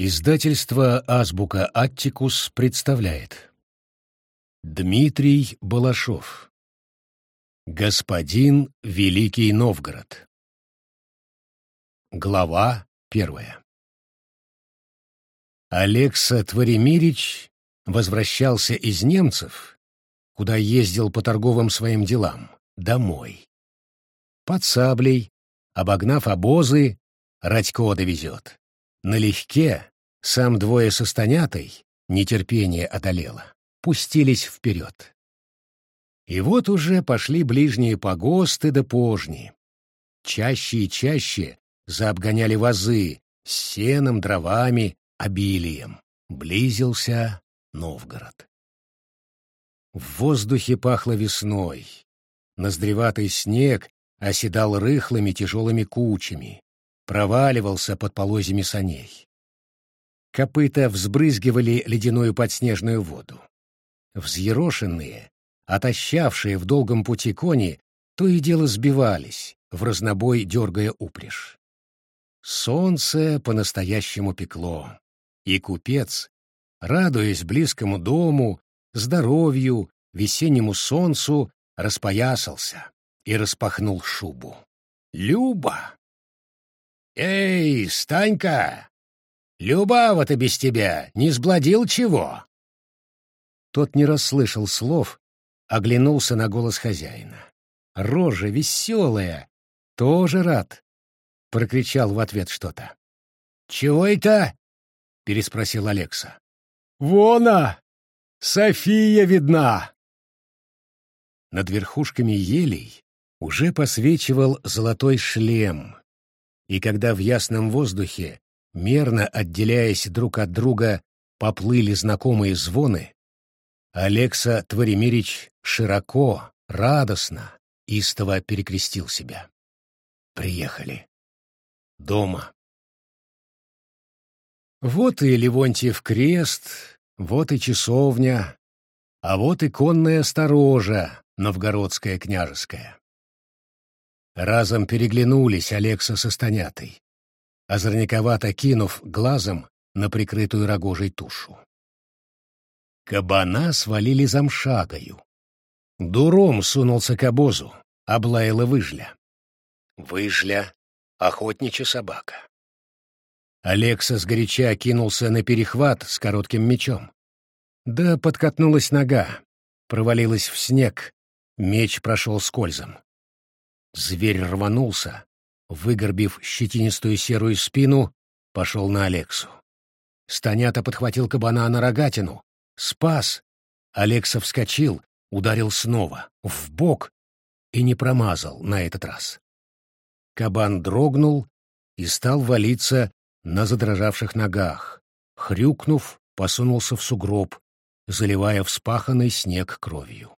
Издательство «Азбука Аттикус» представляет Дмитрий Балашов Господин Великий Новгород Глава первая Алекса Творимирич возвращался из немцев, куда ездил по торговым своим делам, домой. Под саблей, обогнав обозы, Радько довезет. Налегке сам двое со Станятой, нетерпение одолело, пустились вперед. И вот уже пошли ближние погосты да пожни. Чаще и чаще заобгоняли вазы с сеном, дровами, обилием. Близился Новгород. В воздухе пахло весной. Ноздреватый снег оседал рыхлыми тяжелыми кучами проваливался под полозьями саней. Копыта взбрызгивали ледяную подснежную воду. Взъерошенные, отощавшие в долгом пути кони, то и дело сбивались, в разнобой дергая упряжь. Солнце по-настоящему пекло, и купец, радуясь близкому дому, здоровью, весеннему солнцу, распоясался и распахнул шубу. «Люба!» «Эй, Станька! Любава-то без тебя не сбладил чего?» Тот не расслышал слов, оглянулся на голос хозяина. «Рожа веселая! Тоже рад!» — прокричал в ответ что-то. «Чего это?» — переспросил Алекса. «Вона! София видна!» Над верхушками елей уже посвечивал золотой шлем, и когда в ясном воздухе, мерно отделяясь друг от друга, поплыли знакомые звоны, Алекса Творимирич широко, радостно, истово перекрестил себя. Приехали. Дома. Вот и Левонтьев крест, вот и часовня, а вот и конная сторожа, новгородская княжеская. Разом переглянулись Алекса со Станятой, озорниковато кинув глазом на прикрытую рогожей тушу. Кабана свалили замшагою. Дуром сунулся к обозу, облаяла выжля. Выжля — охотничья собака. Алекса сгоряча кинулся на перехват с коротким мечом. Да подкатнулась нога, провалилась в снег, меч прошел скользом. Зверь рванулся, выгорбив щетинистую серую спину, пошел на Алексу. Станята подхватил кабана на рогатину. Спас! Алекса вскочил, ударил снова, в бок и не промазал на этот раз. Кабан дрогнул и стал валиться на задрожавших ногах. Хрюкнув, посунулся в сугроб, заливая вспаханный снег кровью.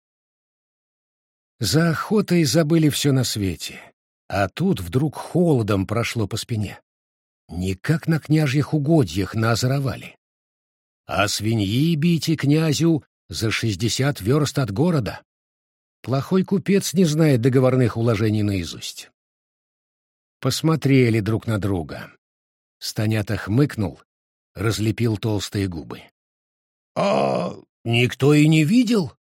За охотой забыли все на свете, а тут вдруг холодом прошло по спине. Никак на княжьих угодьях наозоровали. А свиньи бить и князю за шестьдесят верст от города. Плохой купец не знает договорных уложений наизусть. Посмотрели друг на друга. Станята хмыкнул, разлепил толстые губы. — А никто и не видел?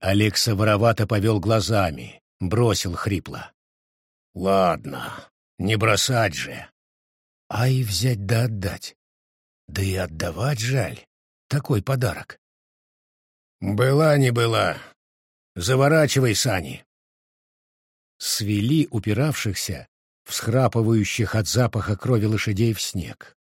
Алекса воровато повел глазами, бросил хрипло. «Ладно, не бросать же. А и взять да отдать. Да и отдавать жаль. Такой подарок». «Была не была. Заворачивай сани». Свели упиравшихся, всхрапывающих от запаха крови лошадей в снег.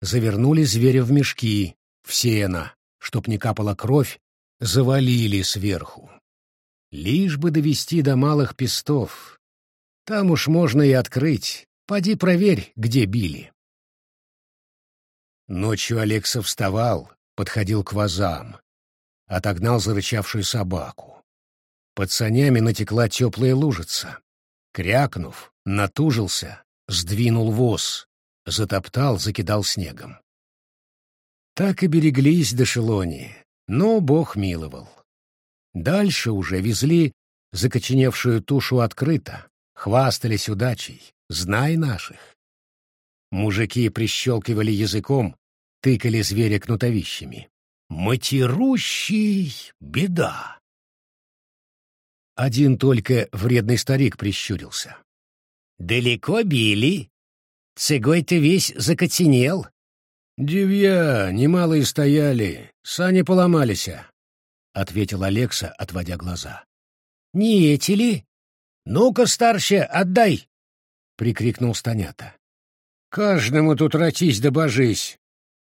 Завернули зверя в мешки, в сено, чтоб не капала кровь завалили сверху. Лишь бы довести до малых пестов. Там уж можно и открыть. Поди проверь, где били. Ночью Алекса вставал, подходил к вазам, отогнал зарычавшую собаку. Под санями натекла теплая лужица. Крякнув, натужился, сдвинул воз, затоптал, закидал снегом. Так и береглись до Шелони, но Бог миловал. Дальше уже везли закоченевшую тушу открыто, хвастались удачей, знай наших. Мужики прищелкивали языком, тыкали зверя кнутовищами. «Матерущий беда!» Один только вредный старик прищурился. «Далеко били? Цигой ты весь закоценел». «Девья, немалые стояли, сани поломались», — ответил Алекса, отводя глаза. «Не эти ли? Ну-ка, старше, отдай!» — прикрикнул Станята. «Каждому тут ротись да божись!»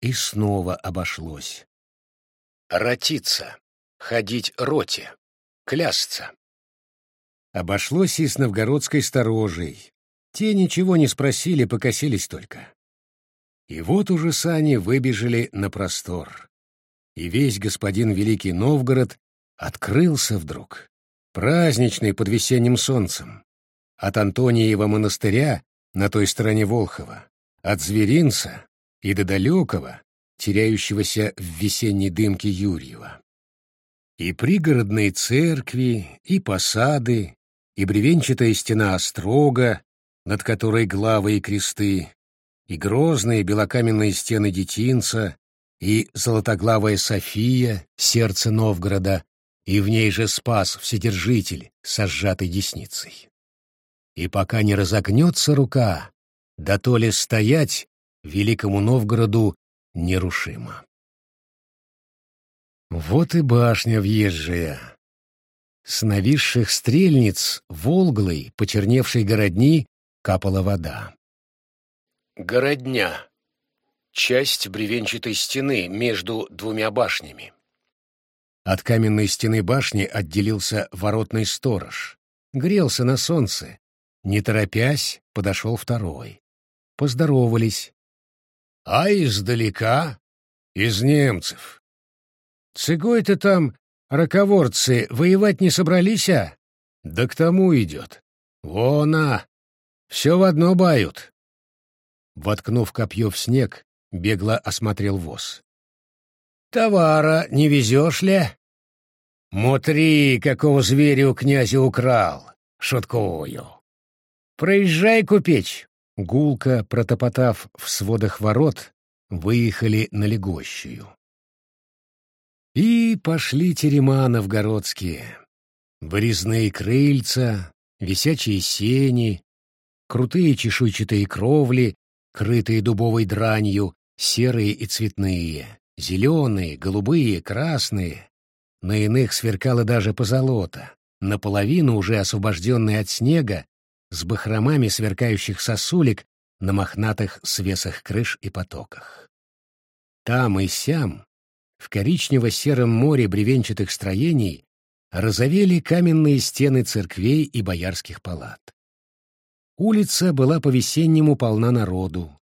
И снова обошлось. Ротиться, ходить роте, клясться. Обошлось и с новгородской сторожей. Те ничего не спросили, покосились только. И вот уже сани выбежали на простор. И весь господин Великий Новгород открылся вдруг, праздничный под весенним солнцем. От Антониева монастыря на той стороне Волхова, от Зверинца и до далекого, теряющегося в весенней дымке Юрьева. И пригородные церкви, и посады, и бревенчатая стена острога, над которой главы и кресты, и грозные белокаменные стены детинца, и золотоглавая София, сердце Новгорода, и в ней же спас Вседержитель со сжатой десницей. И пока не разогнется рука, да то ли стоять великому Новгороду нерушимо. Вот и башня въезжая, с нависших стрельниц волглой, почерневшей городни, капала вода. Городня. Часть бревенчатой стены между двумя башнями. От каменной стены башни отделился воротный сторож. Грелся на солнце. Не торопясь, подошел второй. Поздоровались. — А издалека? Из немцев. — Цыгой-то там Раковорцы воевать не собрались, а? Да к тому идет. Вон, а! Все в одно бают. Воткнув копье в снег, бегло осмотрел воз. Товара не везешь ли? Мутри, какого зверя у князя украл. Шуткую. Проезжай, купечь. Гулко, протопотав в сводах ворот, выехали на легощую. И пошли терема новгородские. Вырезные крыльца, висячие сени, крутые чешуйчатые кровли, крытые дубовой дранью, серые и цветные, зеленые, голубые, красные. На иных сверкало даже позолота, наполовину уже освобожденные от снега, с бахромами сверкающих сосулек на мохнатых свесах крыш и потоках. Там и сям в коричнево-сером море бревенчатых строений розовели каменные стены церквей и боярских палат. Улица была по-весеннему полна народу.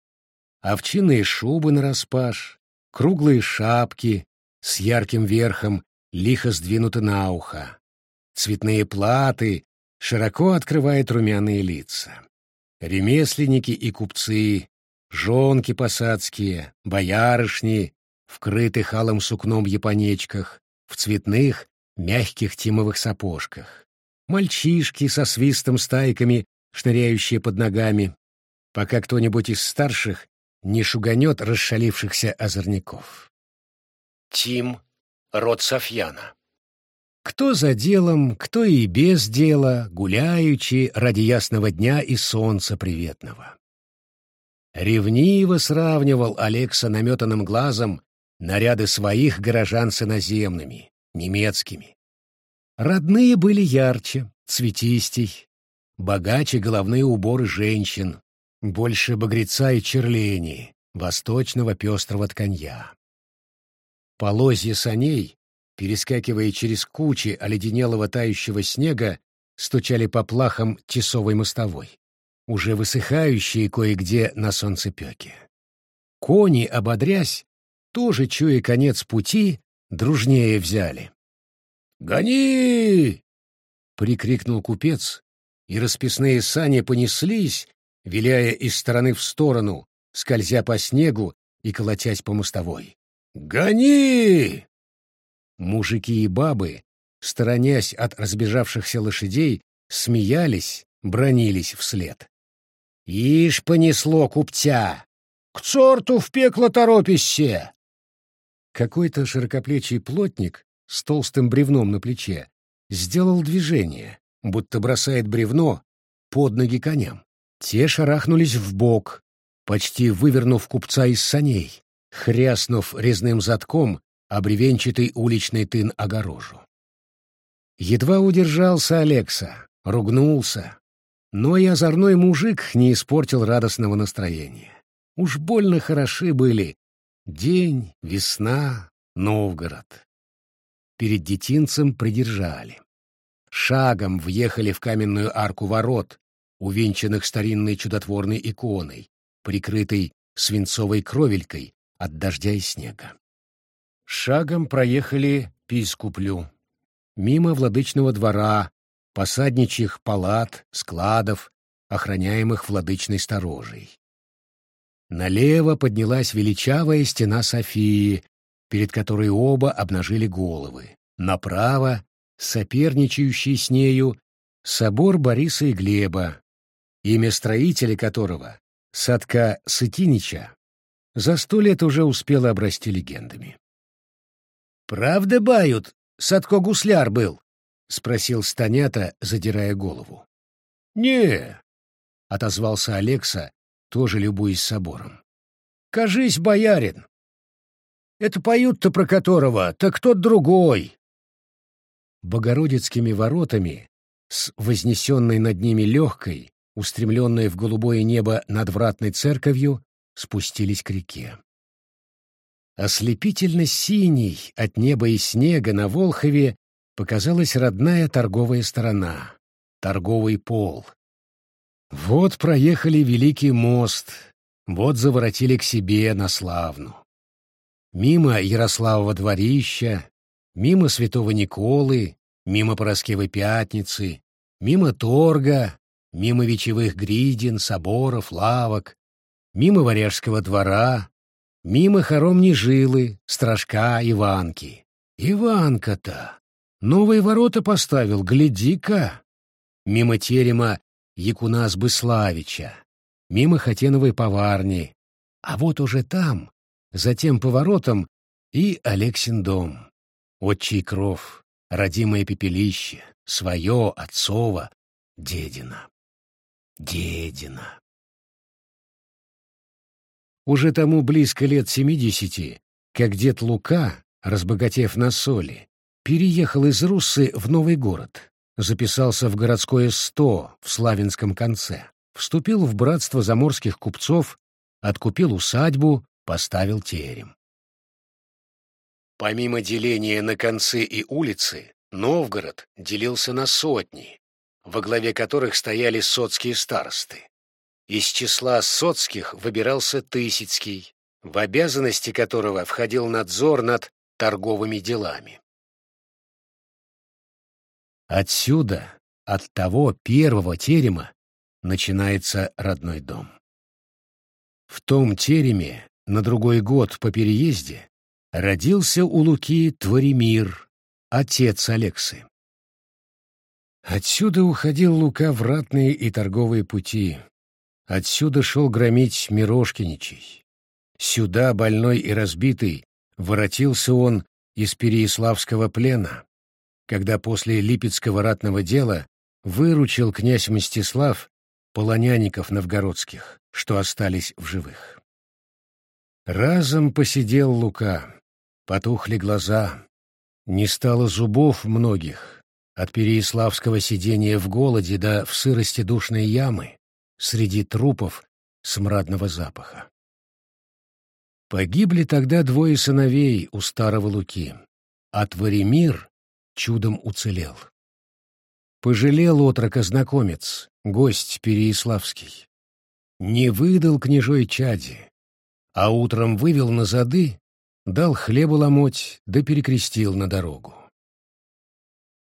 Овчиные шубы нараспашь, круглые шапки с ярким верхом лихо сдвинуты на ухо, цветные платы широко открывают румяные лица. Ремесленники и купцы, жонки посадские, боярышни, вкрытых алым сукном японечках, в цветных, мягких тимовых сапожках. Мальчишки со свистом стайками, шныряющие под ногами, пока кто-нибудь из старших не шуганет расшалившихся озорников. Тим, род Софьяна. Кто за делом, кто и без дела, гуляючи ради ясного дня и солнца приветного. Ревниво сравнивал Олег с наметанным глазом наряды своих горожан с иноземными, немецкими. Родные были ярче, цветистей, богаче головные уборы женщин, больше багреца и черлений, восточного пестрого тканья. Полозья саней, перескакивая через кучи оледенелого тающего снега, стучали по плахам тесовой мостовой, уже высыхающие кое-где на солнцепеке. Кони, ободрясь, тоже, чуя конец пути, дружнее взяли. «Гони!» — прикрикнул купец, и расписные сани понеслись, виляя из стороны в сторону, скользя по снегу и колотясь по мостовой. «Гони!» Мужики и бабы, сторонясь от разбежавшихся лошадей, смеялись, бронились вслед. «Ишь понесло купца! К черту в пекло торопишься!» Какой-то широкоплечий плотник с толстым бревном на плече сделал движение, будто бросает бревно под ноги коням. Те шарахнулись в бок, почти вывернув купца из саней, хряснув резным затком обревенчатый уличный тын огорожу. Едва удержался Алекса, ругнулся, но и озорной мужик не испортил радостного настроения. Уж больно хороши были день, весна, Новгород. Перед детинцем придержали. Шагом въехали в каменную арку ворот, увенчанных старинной чудотворной иконой, прикрытой свинцовой кровелькой от дождя и снега. Шагом проехали Пискуплю, мимо владычного двора, посадничьих палат, складов, охраняемых владычной сторожей. Налево поднялась величавая стена Софии, перед которой оба обнажили головы. Направо, соперничающий с нею, собор Бориса и Глеба, имя строителя которого, Садка Сытинича, за сто лет уже успело обрасти легендами. «Правда, бают, Садко гусляр был?» — спросил Станята, задирая голову. «Не», — отозвался Алекса, тоже любуясь собором. «Кажись, боярин. Это поют-то про которого, так тот другой». Богородицкими воротами, с вознесенной над ними легкой, устремленной в голубое небо надвратной церковью, спустились к реке. Ослепительно синий от неба и снега на Волхове показалась родная торговая сторона, торговый пол. Вот проехали Великий мост, вот заворотили к себе на Славну. Мимо Ярославова дворища, мимо Святого Николы, мимо Пороскевой Пятницы, мимо торга, мимо вечевых гридин, соборов, лавок, мимо Варяжского двора, Мимо хором жилы, стражка Иванки. Иванка-то! Новые ворота поставил, гляди-ка! Мимо терема Якунас Быславича, мимо Хотеновой поварни. А вот уже там, за тем поворотом, и Алексин дом. Отчий кров, родимое пепелище, свое, отцово, дедина. Дедина. Уже тому близко лет семидесяти, как дед Лука, разбогатев на соли, переехал из Руссы в новый город, записался в городское сто в Славянском конце, вступил в братство заморских купцов, откупил усадьбу, поставил терем. Помимо деления на концы и улицы, Новгород делился на сотни, во главе которых стояли соцкие старосты. Из числа соцких выбирался Тысяцкий, в обязанности которого входил надзор над торговыми делами. Отсюда, от того первого терема, начинается родной дом. В том тереме на другой год по переезде родился у Луки Творимир, отец Алексы. Отсюда уходил Лука в ратные и торговые пути, Отсюда шел громить Мирошкиничей. Сюда, больной и разбитый, воротился он из Переяславского плена, когда после Липецкого ратного дела выручил князь Мстислав полонянников новгородских, что остались в живых. Разом посидел Лука, потухли глаза, не стало зубов многих, от переяславского сидения в голоде да в сырости душной ямы, среди трупов смрадного запаха. Погибли тогда двое сыновей у старого Луки, а Творимир чудом уцелел. Пожалел отрока знакомец, гость Переяславский. Не выдал княжой чади, а утром вывел на зады, дал хлебу ломоть, да перекрестил на дорогу.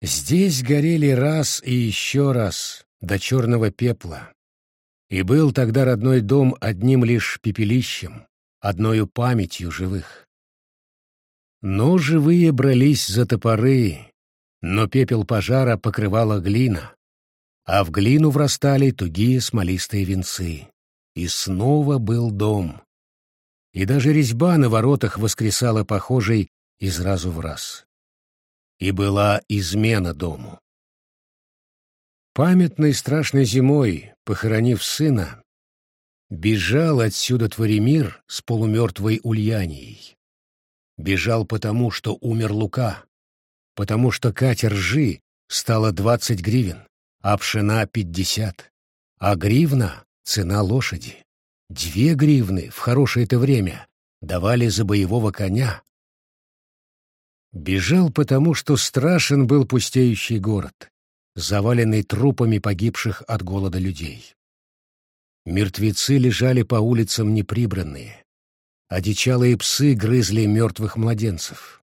Здесь горели раз и еще раз до черного пепла, и был тогда родной дом одним лишь пепелищем, одною памятью живых. Но живые брались за топоры, но пепел пожара покрывала глина, а в глину врастали тугие смолистые венцы. И снова был дом, и даже резьба на воротах воскресала похожей из разу в раз. И была измена дому. Памятной страшной зимой, похоронив сына, бежал отсюда Творимир с полумертвой Ульянией. Бежал потому, что умер Лука, потому что Катя ржи стала двадцать гривен, а пшена пятьдесят, а гривна — цена лошади. Две гривны в хорошее-то время давали за боевого коня. Бежал потому, что страшен был пустеющий город заваленный трупами погибших от голода людей. Мертвецы лежали по улицам неприбранные. Одичалые псы грызли мертвых младенцев.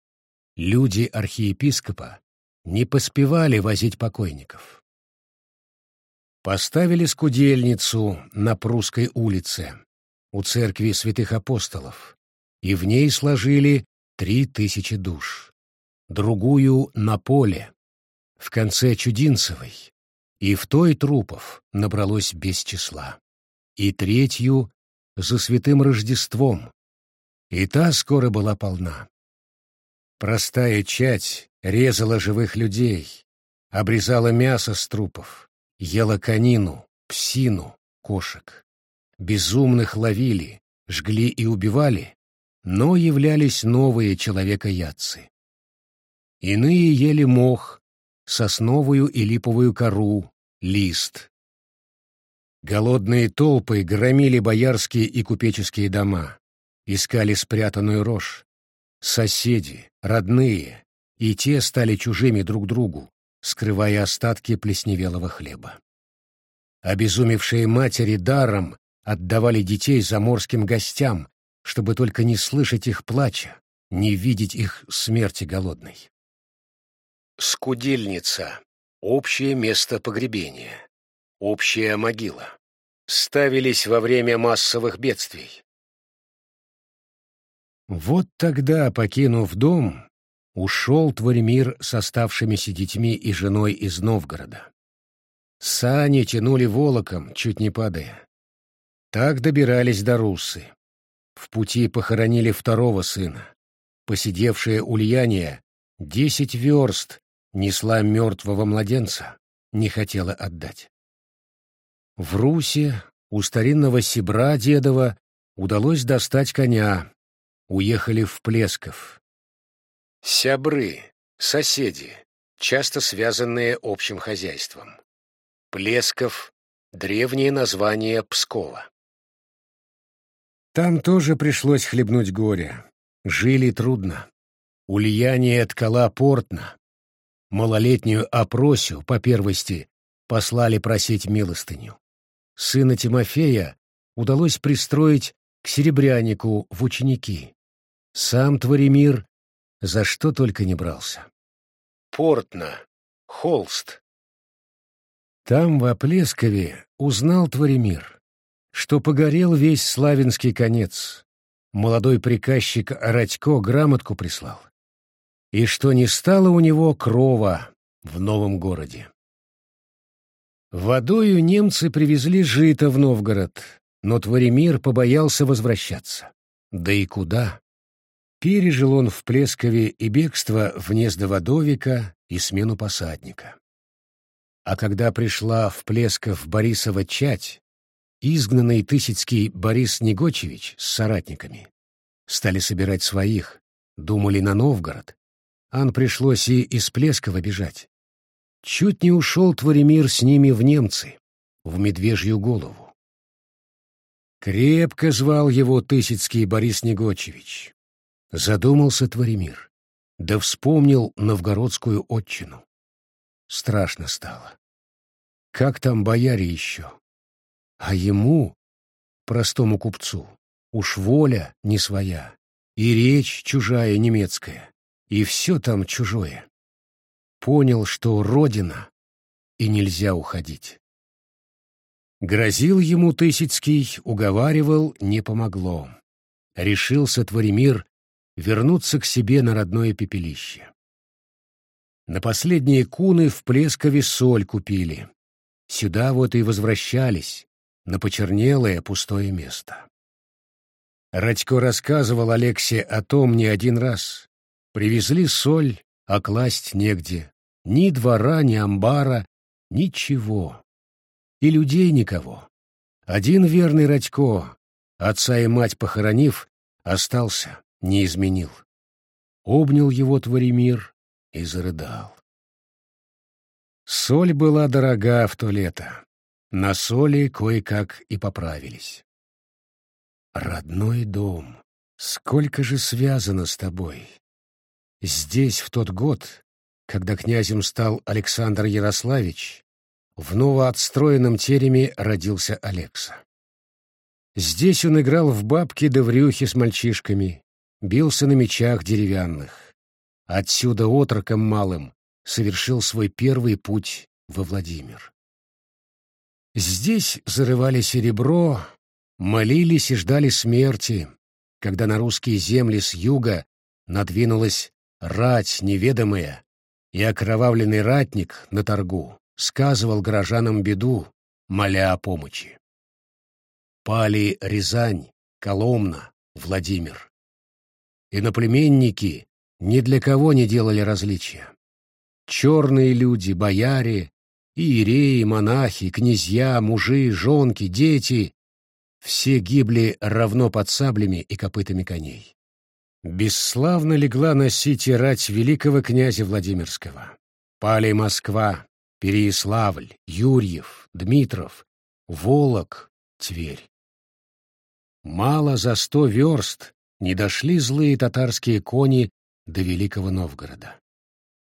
Люди архиепископа не поспевали возить покойников. Поставили скудельницу на Прусской улице, у церкви святых апостолов, и в ней сложили три тысячи душ. Другую — на поле, в конце Чудинцевой, и в той трупов набралось без числа, и третью — за святым Рождеством, и та скоро была полна. Простая чать резала живых людей, обрезала мясо с трупов, ела конину, псину, кошек. Безумных ловили, жгли и убивали, но являлись новые человека-ядцы. Иные ели мох, сосновую и липовую кору, лист. Голодные толпы громили боярские и купеческие дома, искали спрятанную рожь. Соседи, родные, и те стали чужими друг другу, скрывая остатки плесневелого хлеба. Обезумевшие матери даром отдавали детей заморским гостям, чтобы только не слышать их плача, не видеть их смерти голодной. Скудельница. Общее место погребения. Общая могила. Ставились во время массовых бедствий. Вот тогда, покинув дом, ушел Творимир с оставшимися детьми и женой из Новгорода. Сани тянули волоком, чуть не падая. Так добирались до Русы. В пути похоронили второго сына. Посидевшая Ульяния десять верст несла мертвого младенца, не хотела отдать. В Руси у старинного сибра дедова удалось достать коня, уехали в Плесков. Сябры, соседи, часто связанные общим хозяйством. Плесков — древнее название Пскова. Там тоже пришлось хлебнуть горе. Жили трудно. Ульяне ткала портно, Малолетнюю Опросю, по первости, послали просить милостыню. Сына Тимофея удалось пристроить к серебрянику в ученики. Сам Творимир за что только не брался. Портно, холст. Там, в Оплескове, узнал Творимир, что погорел весь славянский конец. Молодой приказчик Радько грамотку прислал и что не стало у него крова в новом городе. Водою немцы привезли жито в Новгород, но Творимир побоялся возвращаться. Да и куда? Пережил он в Плескове и бегство в Водовика и смену посадника. А когда пришла в Плесков Борисова чать, изгнанный Тысяцкий Борис Негочевич с соратниками, стали собирать своих, думали на Новгород, Ан пришлось и из Плескова бежать. Чуть не ушел Творимир с ними в немцы, в Медвежью голову. Крепко звал его Тысяцкий Борис Негочевич. Задумался Творимир, да вспомнил новгородскую отчину. Страшно стало. Как там бояре еще? А ему, простому купцу, уж воля не своя, и речь чужая немецкая и все там чужое. Понял, что родина, и нельзя уходить. Грозил ему Тысяцкий, уговаривал, не помогло. Решился Творимир вернуться к себе на родное пепелище. На последние куны в Плескове соль купили. Сюда вот и возвращались, на почернелое пустое место. Радько рассказывал Алексе о том не один раз. Привезли соль, а класть негде. Ни двора, ни амбара, ничего. И людей никого. Один верный Радько, отца и мать похоронив, остался, не изменил. Обнял его Творимир и зарыдал. Соль была дорога в то лето. На соли кое-как и поправились. Родной дом, сколько же связано с тобой. Здесь в тот год, когда князем стал Александр Ярославич, в новоотстроенном тереме родился Алекса. Здесь он играл в бабки да в с мальчишками, бился на мечах деревянных. Отсюда отроком малым совершил свой первый путь во Владимир. Здесь зарывали серебро, молились и ждали смерти, когда на русские земли с юга надвинулась рать неведомая, и окровавленный ратник на торгу сказывал горожанам беду, моля о помощи. Пали Рязань, Коломна, Владимир. Иноплеменники ни для кого не делали различия. Черные люди, бояре, иереи, монахи, князья, мужи, жонки, дети — все гибли равно под саблями и копытами коней. Бесславно легла на сити рать великого князя Владимирского. Пали Москва, Переяславль, Юрьев, Дмитров, Волок, Тверь. Мало за сто верст не дошли злые татарские кони до Великого Новгорода.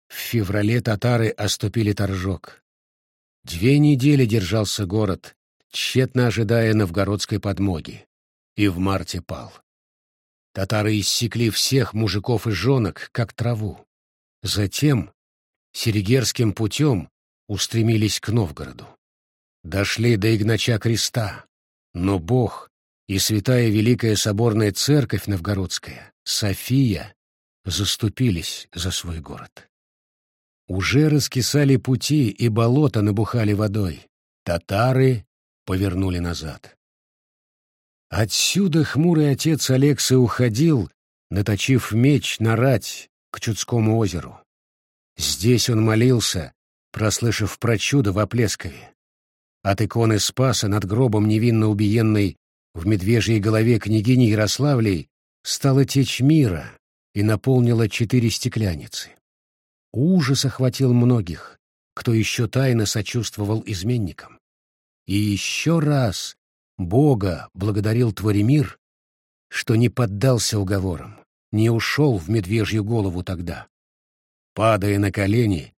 В феврале татары оступили Торжок. Две недели держался город, тщетно ожидая новгородской подмоги, и в марте пал. Татары иссекли всех мужиков и женок, как траву. Затем Серегерским путем устремились к Новгороду. Дошли до Игнача Креста, но Бог и Святая Великая Соборная Церковь Новгородская, София, заступились за свой город. Уже раскисали пути, и болота набухали водой. Татары повернули назад. Отсюда хмурый отец Алекса уходил, наточив меч на рать к Чудскому озеру. Здесь он молился, прослышав про чудо в Оплескове. От иконы Спаса над гробом невинно убиенной в медвежьей голове княгини Ярославлей стала течь мира и наполнила четыре стекляницы. Ужас охватил многих, кто еще тайно сочувствовал изменникам. И еще раз Бога благодарил Творимир, что не поддался уговорам, не ушел в медвежью голову тогда. Падая на колени,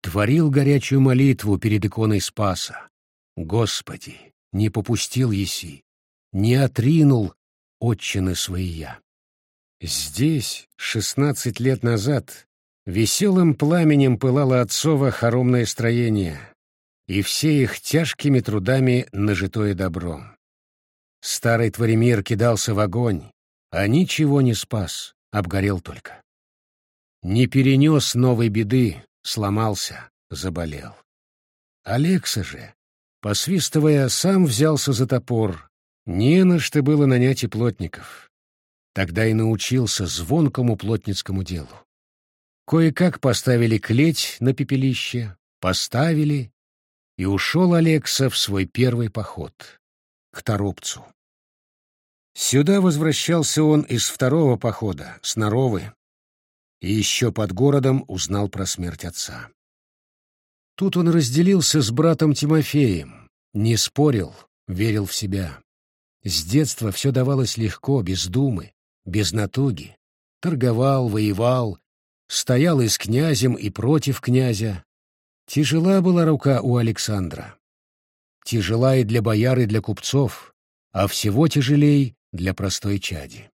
творил горячую молитву перед иконой Спаса. «Господи, не попустил еси, не отринул отчины своия». Здесь, шестнадцать лет назад, веселым пламенем пылало отцово хоромное строение, и все их тяжкими трудами нажитое добро. Старый Творимир кидался в огонь, а ничего не спас, обгорел только. Не перенес новой беды, сломался, заболел. Алекса же, посвистывая, сам взялся за топор. Не на что было нанять и плотников. Тогда и научился звонкому плотницкому делу. Кое-как поставили клеть на пепелище, поставили, и ушел Алекса в свой первый поход к Торопцу. Сюда возвращался он из второго похода, с Наровы, и еще под городом узнал про смерть отца. Тут он разделился с братом Тимофеем, не спорил, верил в себя. С детства все давалось легко, без думы, без натуги. Торговал, воевал, стоял и с князем, и против князя. Тяжела была рука у Александра. Тяжела и для бояр, и для купцов, а всего тяжелей для простой чади.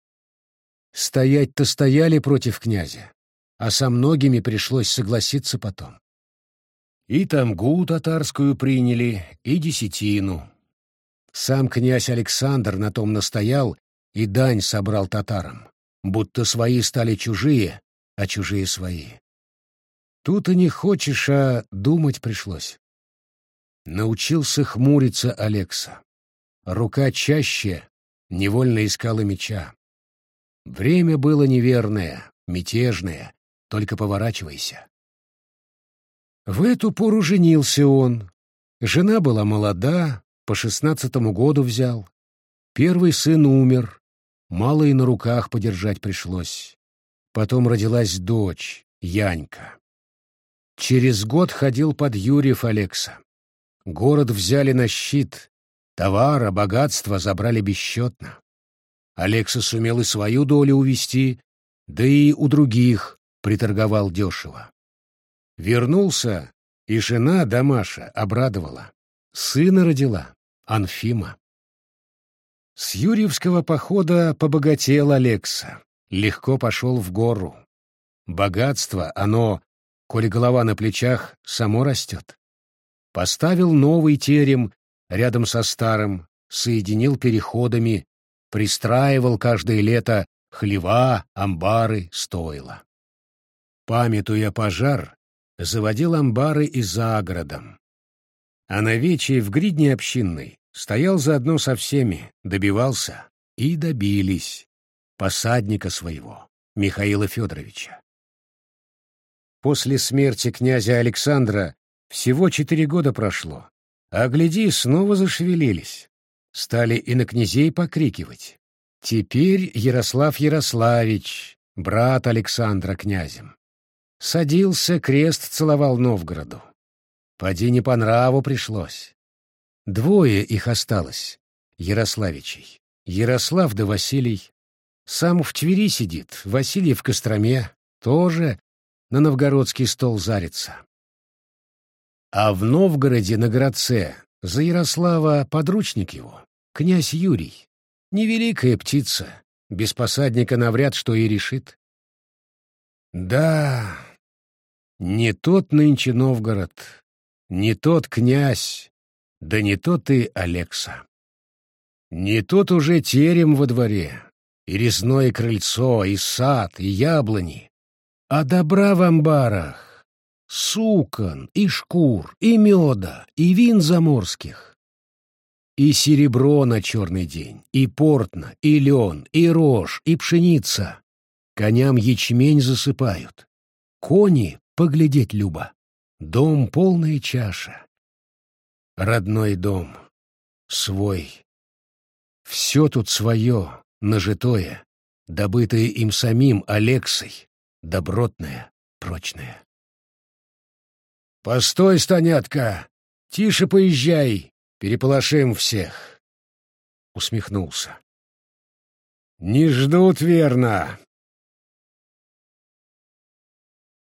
Стоять-то стояли против князя, а со многими пришлось согласиться потом. И тамгу татарскую приняли, и десятину. Сам князь Александр на том настоял и дань собрал татарам, будто свои стали чужие, а чужие свои. Тут и не хочешь, а думать пришлось. Научился хмуриться Алекса. Рука чаще невольно искала меча. Время было неверное, мятежное, только поворачивайся. В эту пору женился он. Жена была молода, по шестнадцатому году взял. Первый сын умер, мало и на руках подержать пришлось. Потом родилась дочь, Янька. Через год ходил под Юрьев Алекса. Город взяли на щит, товара, богатства забрали бесчетно. Алекса сумел и свою долю увести, да и у других приторговал дешево. Вернулся, и жена Дамаша обрадовала. Сына родила, Анфима. С Юрьевского похода побогател Алекса, легко пошел в гору. Богатство, оно, коли голова на плечах, само растет. Поставил новый терем рядом со старым, соединил переходами, пристраивал каждое лето хлева, амбары, стойла. Памятуя пожар, заводил амбары и за городом. А на вече в гридне общинной стоял заодно со всеми, добивался, и добились посадника своего, Михаила Федоровича. После смерти князя Александра всего четыре года прошло, а, гляди, снова зашевелились. Стали и на князей покрикивать. Теперь Ярослав Ярославич, брат Александра князем. Садился, крест целовал Новгороду. Поди не по нраву пришлось. Двое их осталось, Ярославичей. Ярослав да Василий. Сам в Твери сидит, Василий в Костроме, тоже на новгородский стол зарится. А в Новгороде на городце за Ярослава подручник его, князь Юрий. Невеликая птица, без посадника навряд что и решит. Да, не тот нынче Новгород, не тот князь, да не тот и Алекса. Не тот уже терем во дворе, и резное крыльцо, и сад, и яблони, а добра в амбарах, сукон, и шкур, и меда, и вин заморских. И серебро на черный день, и портно, и лен, и рожь, и пшеница. Коням ячмень засыпают. Кони поглядеть любо. Дом полная чаша. Родной дом. Свой. Все тут свое, нажитое, добытое им самим Алексой, добротное, прочное. «Постой, Станятка! Тише поезжай! Переполошим всех!» Усмехнулся. «Не ждут, верно.